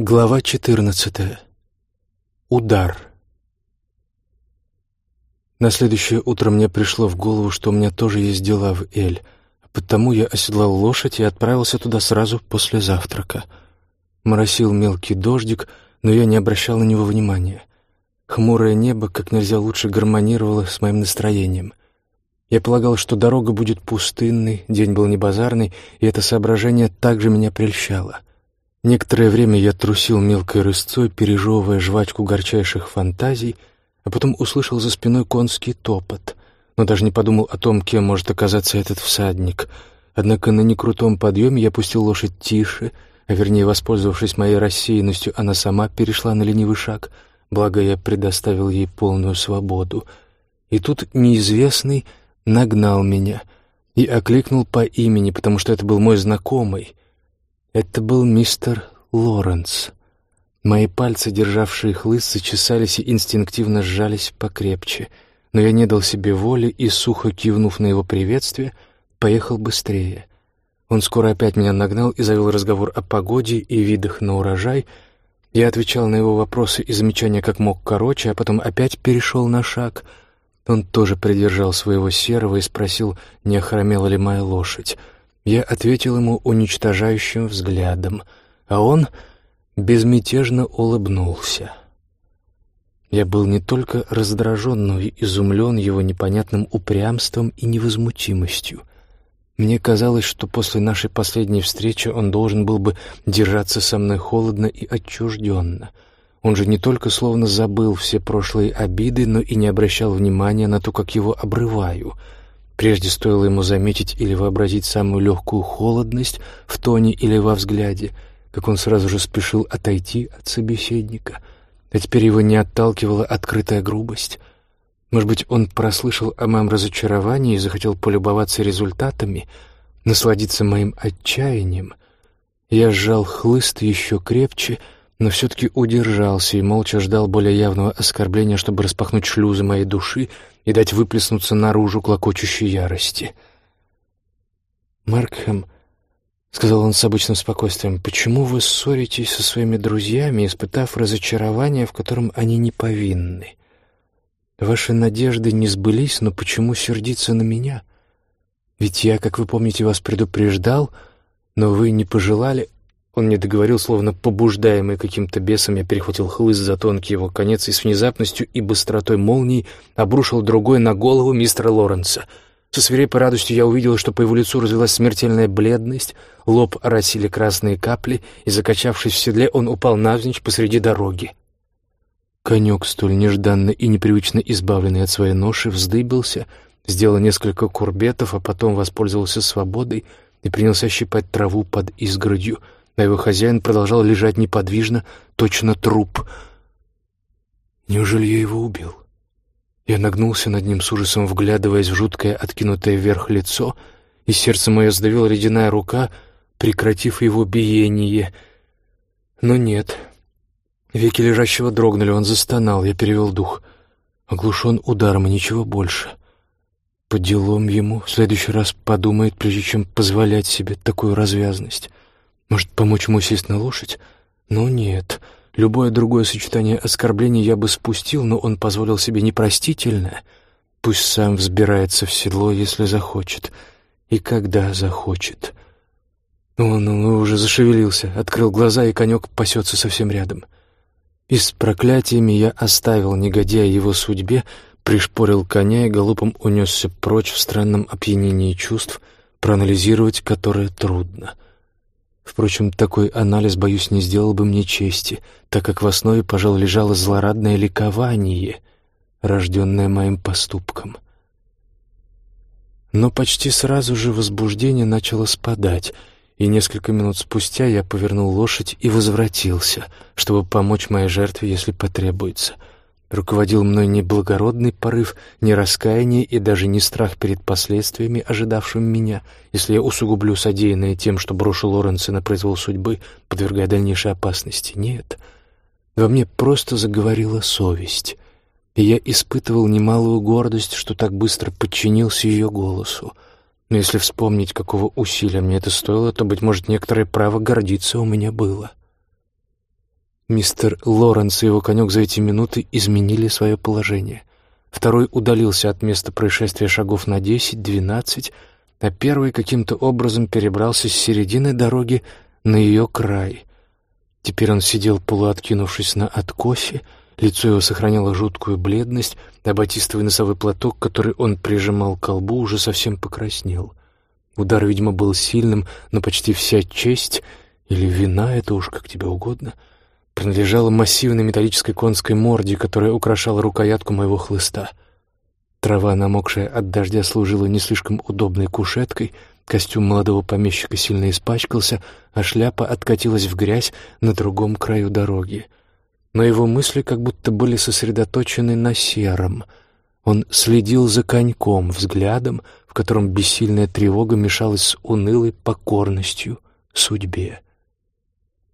Глава 14. Удар. На следующее утро мне пришло в голову, что у меня тоже есть дела в Эль, потому я оседлал лошадь и отправился туда сразу после завтрака. Моросил мелкий дождик, но я не обращал на него внимания. Хмурое небо как нельзя лучше гармонировало с моим настроением. Я полагал, что дорога будет пустынной, день был не базарный, и это соображение также меня прельщало — Некоторое время я трусил мелкой рысцой, пережевывая жвачку горчайших фантазий, а потом услышал за спиной конский топот, но даже не подумал о том, кем может оказаться этот всадник. Однако на некрутом подъеме я пустил лошадь тише, а вернее, воспользовавшись моей рассеянностью, она сама перешла на ленивый шаг, благо я предоставил ей полную свободу. И тут неизвестный нагнал меня и окликнул по имени, потому что это был мой знакомый — это был мистер Лоренс. Мои пальцы, державшие хлыст, зачесались и инстинктивно сжались покрепче, но я не дал себе воли и, сухо кивнув на его приветствие, поехал быстрее. Он скоро опять меня нагнал и завел разговор о погоде и видах на урожай. Я отвечал на его вопросы и замечания как мог короче, а потом опять перешел на шаг. Он тоже придержал своего серого и спросил, не охромела ли моя лошадь. Я ответил ему уничтожающим взглядом, а он безмятежно улыбнулся. Я был не только раздражен, но и изумлен его непонятным упрямством и невозмутимостью. Мне казалось, что после нашей последней встречи он должен был бы держаться со мной холодно и отчужденно. Он же не только словно забыл все прошлые обиды, но и не обращал внимания на то, как его обрываю — Прежде стоило ему заметить или вообразить самую легкую холодность в тоне или во взгляде, как он сразу же спешил отойти от собеседника, а теперь его не отталкивала открытая грубость. Может быть, он прослышал о моем разочаровании и захотел полюбоваться результатами, насладиться моим отчаянием. Я сжал хлыст еще крепче, но все-таки удержался и молча ждал более явного оскорбления, чтобы распахнуть шлюзы моей души и дать выплеснуться наружу клокочущей ярости. «Маркхэм», — сказал он с обычным спокойствием, — «почему вы ссоритесь со своими друзьями, испытав разочарование, в котором они не повинны? Ваши надежды не сбылись, но почему сердиться на меня? Ведь я, как вы помните, вас предупреждал, но вы не пожелали...» Он не договорил, словно побуждаемый каким-то бесом, я перехватил хлыст за тонкий его конец и с внезапностью и быстротой молнии обрушил другой на голову мистера Лоренса. Со свирепой радостью я увидел, что по его лицу развилась смертельная бледность, лоб оросили красные капли, и, закачавшись в седле, он упал навзничь посреди дороги. Конек, столь нежданно и непривычно избавленный от своей ноши, вздыбился, сделал несколько курбетов, а потом воспользовался свободой и принялся щипать траву под изгородью — а его хозяин продолжал лежать неподвижно, точно труп. Неужели я его убил? Я нагнулся над ним с ужасом, вглядываясь в жуткое откинутое вверх лицо, и сердце мое сдавила ледяная рука, прекратив его биение. Но нет. Веки лежащего дрогнули, он застонал, я перевел дух. Оглушен ударом и ничего больше. По делам ему в следующий раз подумает, прежде чем позволять себе такую развязность. Может, помочь ему сесть на лошадь? Но нет. Любое другое сочетание оскорблений я бы спустил, но он позволил себе непростительное. Пусть сам взбирается в седло, если захочет. И когда захочет. Он, он уже зашевелился, открыл глаза, и конек пасется совсем рядом. И с проклятиями я оставил негодяя его судьбе, пришпорил коня и голубом унесся прочь в странном опьянении чувств, проанализировать которое трудно — Впрочем, такой анализ, боюсь, не сделал бы мне чести, так как в основе, пожалуй, лежало злорадное ликование, рожденное моим поступком. Но почти сразу же возбуждение начало спадать, и несколько минут спустя я повернул лошадь и возвратился, чтобы помочь моей жертве, если потребуется — Руководил мной не благородный порыв, не раскаяние и даже не страх перед последствиями, ожидавшим меня, если я усугублю содеянное тем, что брошу Лоренса на произвол судьбы, подвергая дальнейшей опасности. Нет, во мне просто заговорила совесть, и я испытывал немалую гордость, что так быстро подчинился ее голосу. Но если вспомнить, какого усилия мне это стоило, то, быть может, некоторое право гордиться у меня было. Мистер Лоренс и его конек за эти минуты изменили свое положение. Второй удалился от места происшествия шагов на десять-двенадцать, а первый каким-то образом перебрался с середины дороги на ее край. Теперь он сидел полуоткинувшись на откосе, лицо его сохраняло жуткую бледность, а батистовый носовой платок, который он прижимал к колбу, уже совсем покраснел. Удар, видимо, был сильным, но почти вся честь или вина, это уж как тебе угодно — принадлежала массивной металлической конской морде, которая украшала рукоятку моего хлыста. Трава, намокшая от дождя, служила не слишком удобной кушеткой, костюм молодого помещика сильно испачкался, а шляпа откатилась в грязь на другом краю дороги. Но его мысли как будто были сосредоточены на сером. Он следил за коньком, взглядом, в котором бессильная тревога мешалась с унылой покорностью судьбе.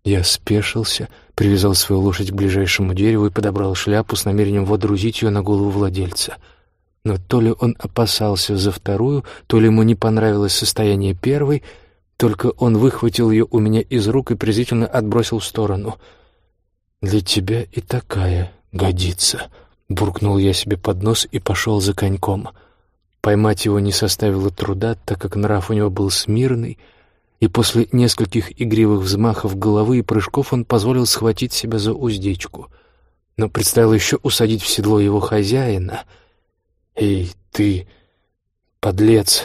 Я спешился, привязал свою лошадь к ближайшему дереву и подобрал шляпу с намерением водрузить ее на голову владельца. Но то ли он опасался за вторую, то ли ему не понравилось состояние первой, только он выхватил ее у меня из рук и презрительно отбросил в сторону. «Для тебя и такая годится», — буркнул я себе под нос и пошел за коньком. Поймать его не составило труда, так как нрав у него был смирный — и после нескольких игривых взмахов головы и прыжков он позволил схватить себя за уздечку. Но предстояло еще усадить в седло его хозяина. «Эй, ты, подлец,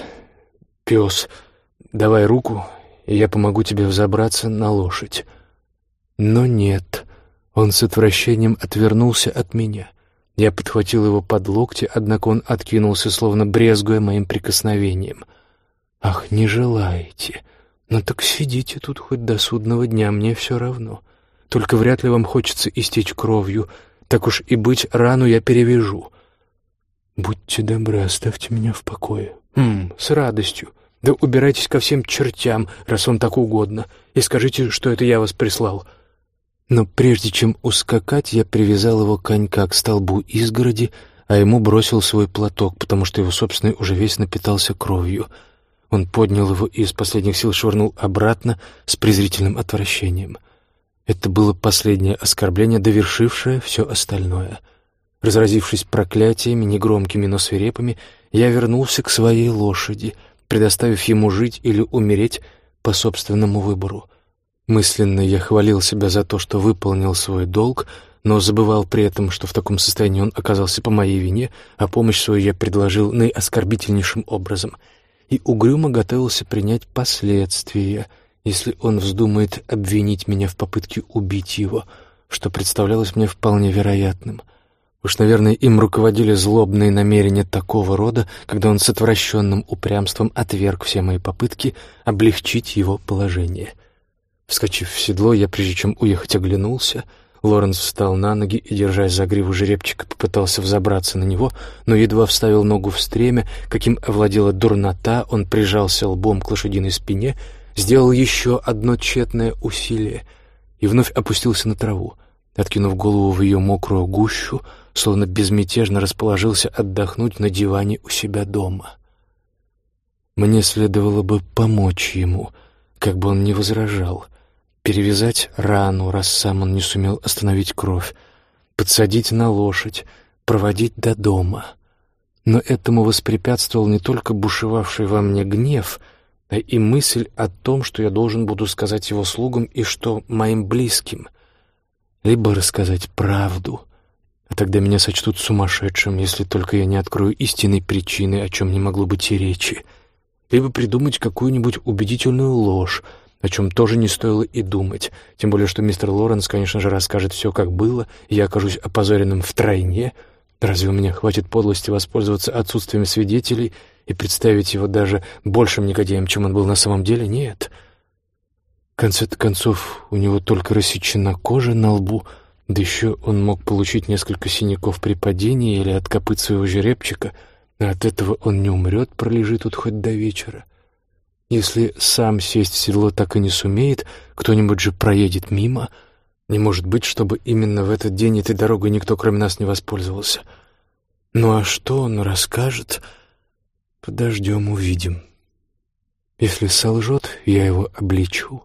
пес, давай руку, и я помогу тебе взобраться на лошадь». Но нет, он с отвращением отвернулся от меня. Я подхватил его под локти, однако он откинулся, словно брезгуя моим прикосновением. «Ах, не желаете!» «Ну так сидите тут хоть до судного дня, мне все равно. Только вряд ли вам хочется истечь кровью. Так уж и быть, рану я перевяжу». «Будьте добры, оставьте меня в покое». «Хм, с радостью. Да убирайтесь ко всем чертям, раз вам так угодно, и скажите, что это я вас прислал». Но прежде чем ускакать, я привязал его конька к столбу изгороди, а ему бросил свой платок, потому что его собственный уже весь напитался кровью — он поднял его и из последних сил швырнул обратно с презрительным отвращением. Это было последнее оскорбление, довершившее все остальное. Разразившись проклятиями, негромкими, но свирепыми, я вернулся к своей лошади, предоставив ему жить или умереть по собственному выбору. Мысленно я хвалил себя за то, что выполнил свой долг, но забывал при этом, что в таком состоянии он оказался по моей вине, а помощь свою я предложил наиоскорбительнейшим образом — и угрюмо готовился принять последствия, если он вздумает обвинить меня в попытке убить его, что представлялось мне вполне вероятным. Уж, наверное, им руководили злобные намерения такого рода, когда он с отвращенным упрямством отверг все мои попытки облегчить его положение. Вскочив в седло, я, прежде чем уехать, оглянулся — Лоренс встал на ноги и, держась за гриву жеребчика, попытался взобраться на него, но едва вставил ногу в стремя, каким овладела дурнота, он прижался лбом к лошадиной спине, сделал еще одно тщетное усилие и вновь опустился на траву. Откинув голову в ее мокрую гущу, словно безмятежно расположился отдохнуть на диване у себя дома. Мне следовало бы помочь ему, как бы он ни возражал — перевязать рану, раз сам он не сумел остановить кровь, подсадить на лошадь, проводить до дома. Но этому воспрепятствовал не только бушевавший во мне гнев, а и мысль о том, что я должен буду сказать его слугам и что моим близким. Либо рассказать правду, а тогда меня сочтут сумасшедшим, если только я не открою истинной причины, о чем не могло быть и речи, либо придумать какую-нибудь убедительную ложь, о чем тоже не стоило и думать, тем более что мистер Лоренс, конечно же, расскажет все, как было, и я окажусь опозоренным втройне. Разве у меня хватит подлости воспользоваться отсутствием свидетелей и представить его даже большим негодяем, чем он был на самом деле? Нет. В конце концов, у него только рассечена кожа на лбу, да еще он мог получить несколько синяков при падении или от копыт своего жеребчика, а от этого он не умрет, пролежит тут хоть до вечера. Если сам сесть в седло так и не сумеет, кто-нибудь же проедет мимо. Не может быть, чтобы именно в этот день этой дорогой никто кроме нас не воспользовался. Ну а что он расскажет? Подождем, увидим. Если солжет, я его обличу.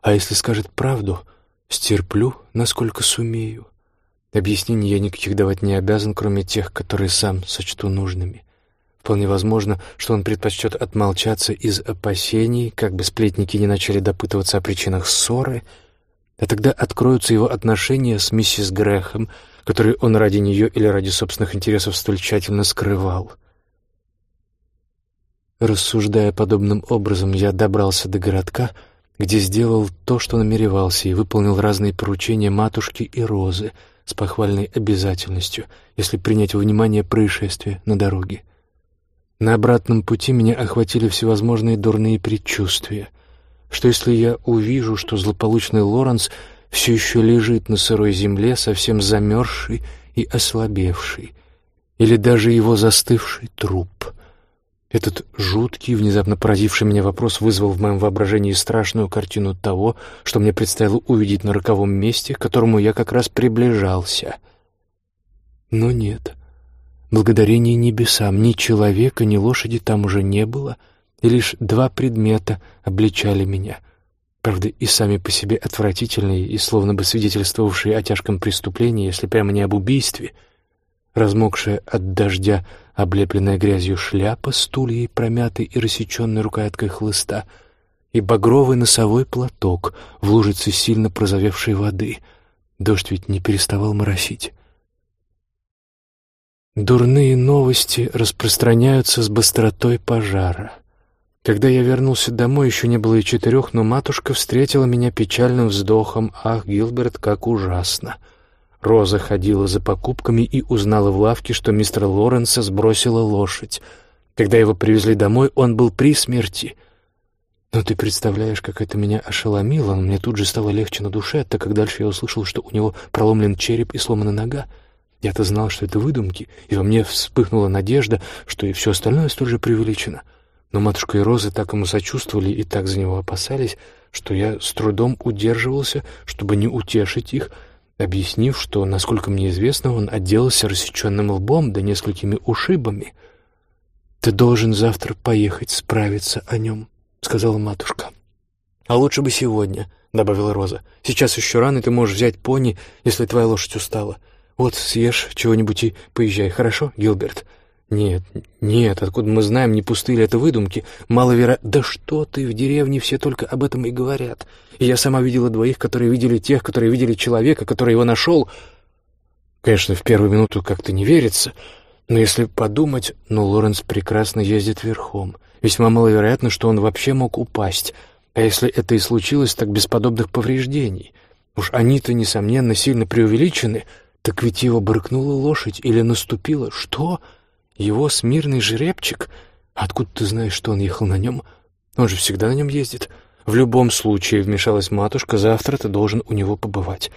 А если скажет правду, Стерплю, насколько сумею. Объяснений я никаких давать не обязан, кроме тех, которые сам сочту нужными. Вполне возможно, что он предпочтет отмолчаться из опасений, как бы сплетники не начали допытываться о причинах ссоры, а тогда откроются его отношения с миссис Грэхэм, которые он ради нее или ради собственных интересов столь тщательно скрывал. Рассуждая подобным образом, я добрался до городка, где сделал то, что намеревался, и выполнил разные поручения матушки и Розы с похвальной обязательностью, если принять во внимание происшествие на дороге. На обратном пути меня охватили всевозможные дурные предчувствия. Что если я увижу, что злополучный Лоренс все еще лежит на сырой земле, совсем замерзший и ослабевший, или даже его застывший труп? Этот жуткий, внезапно поразивший меня вопрос вызвал в моем воображении страшную картину того, что мне предстояло увидеть на роковом месте, к которому я как раз приближался. Но нет — Благодарение небесам ни человека, ни лошади там уже не было, и лишь два предмета обличали меня. Правда, и сами по себе отвратительные, и словно бы свидетельствовавшие о тяжком преступлении, если прямо не об убийстве. Размокшая от дождя, облепленная грязью шляпа, стульей промятой и рассеченной рукояткой хлыста, и багровый носовой платок в лужице сильно прозовевшей воды. Дождь ведь не переставал моросить. Дурные новости распространяются с быстротой пожара. Когда я вернулся домой, еще не было и четырех, но матушка встретила меня печальным вздохом. «Ах, Гилберт, как ужасно!» Роза ходила за покупками и узнала в лавке, что мистер Лоренса сбросила лошадь. Когда его привезли домой, он был при смерти. Но ты представляешь, как это меня ошеломило. Мне тут же стало легче на душе, так как дальше я услышал, что у него проломлен череп и сломана нога. Я-то знал, что это выдумки, и во мне вспыхнула надежда, что и все остальное столь же преувеличено. Но матушка и Роза так ему сочувствовали и так за него опасались, что я с трудом удерживался, чтобы не утешить их, объяснив, что, насколько мне известно, он отделался рассеченным лбом да несколькими ушибами. «Ты должен завтра поехать справиться о нем», — сказала матушка. «А лучше бы сегодня», — добавила Роза. «Сейчас еще рано, ты можешь взять пони, если твоя лошадь устала. Вот съешь чего-нибудь и поезжай, хорошо, Гилберт?» «Нет, нет, откуда мы знаем, не пустые ли это выдумки? Маловероятно...» «Да что ты, в деревне все только об этом и говорят. Я сама видела двоих, которые видели тех, которые видели человека, который его нашел. Конечно, в первую минуту как-то не верится, но если подумать, ну, Лоренс прекрасно ездит верхом. Весьма маловероятно, что он вообще мог упасть. А если это и случилось, так без подобных повреждений. Уж они-то, несомненно, сильно преувеличены...» Так ведь его брыкнула лошадь или наступила. Что? Его смирный жеребчик? Откуда ты знаешь, что он ехал на нем? Он же всегда на нем ездит. В любом случае, вмешалась матушка, завтра ты должен у него побывать.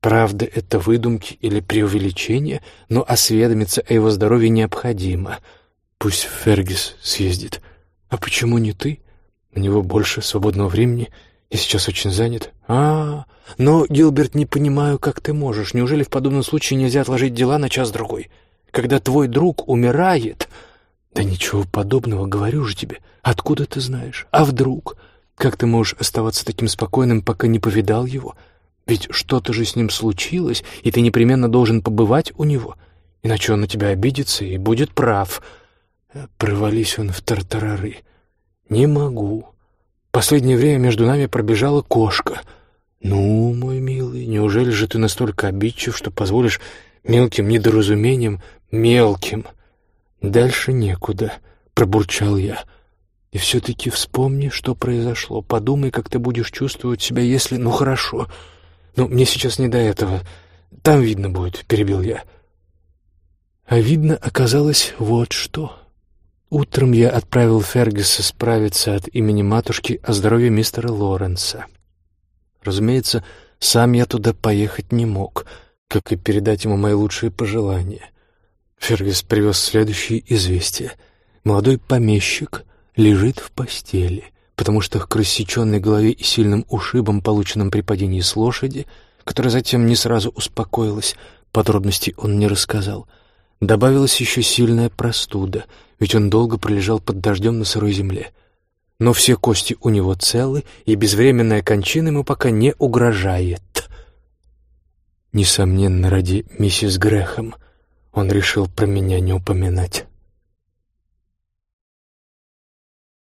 Правда, это выдумки или преувеличение, но осведомиться о его здоровье необходимо. Пусть Фергис съездит. А почему не ты? У него больше свободного времени — я сейчас очень занят. А, но, Гилберт, не понимаю, как ты можешь. Неужели в подобном случае нельзя отложить дела на час-другой? Когда твой друг умирает... Да ничего подобного, говорю же тебе. Откуда ты знаешь? А вдруг? Как ты можешь оставаться таким спокойным, пока не повидал его? Ведь что-то же с ним случилось, и ты непременно должен побывать у него. Иначе он на тебя обидится и будет прав. Провались он в тартарары. Не могу. Последнее время между нами пробежала кошка. Ну, мой милый, неужели же ты настолько обидчив, что позволишь мелким недоразумениям, мелким? Дальше некуда, пробурчал я. И все-таки вспомни, что произошло. Подумай, как ты будешь чувствовать себя, если... Ну, хорошо. Но мне сейчас не до этого. Там видно будет, перебил я. А видно оказалось вот что. Утром я отправил Фергюса справиться от имени матушки о здоровье мистера Лоренса. Разумеется, сам я туда поехать не мог, как и передать ему мои лучшие пожелания. Фергюс привез следующее известие. Молодой помещик лежит в постели, потому что к рассеченной голове и сильным ушибам, полученным при падении с лошади, которая затем не сразу успокоилась, подробностей он не рассказал, добавилась еще сильная простуда — ведь он долго пролежал под дождем на сырой земле. Но все кости у него целы, и безвременная кончина ему пока не угрожает. Несомненно, ради миссис Грэхэм. Он решил про меня не упоминать.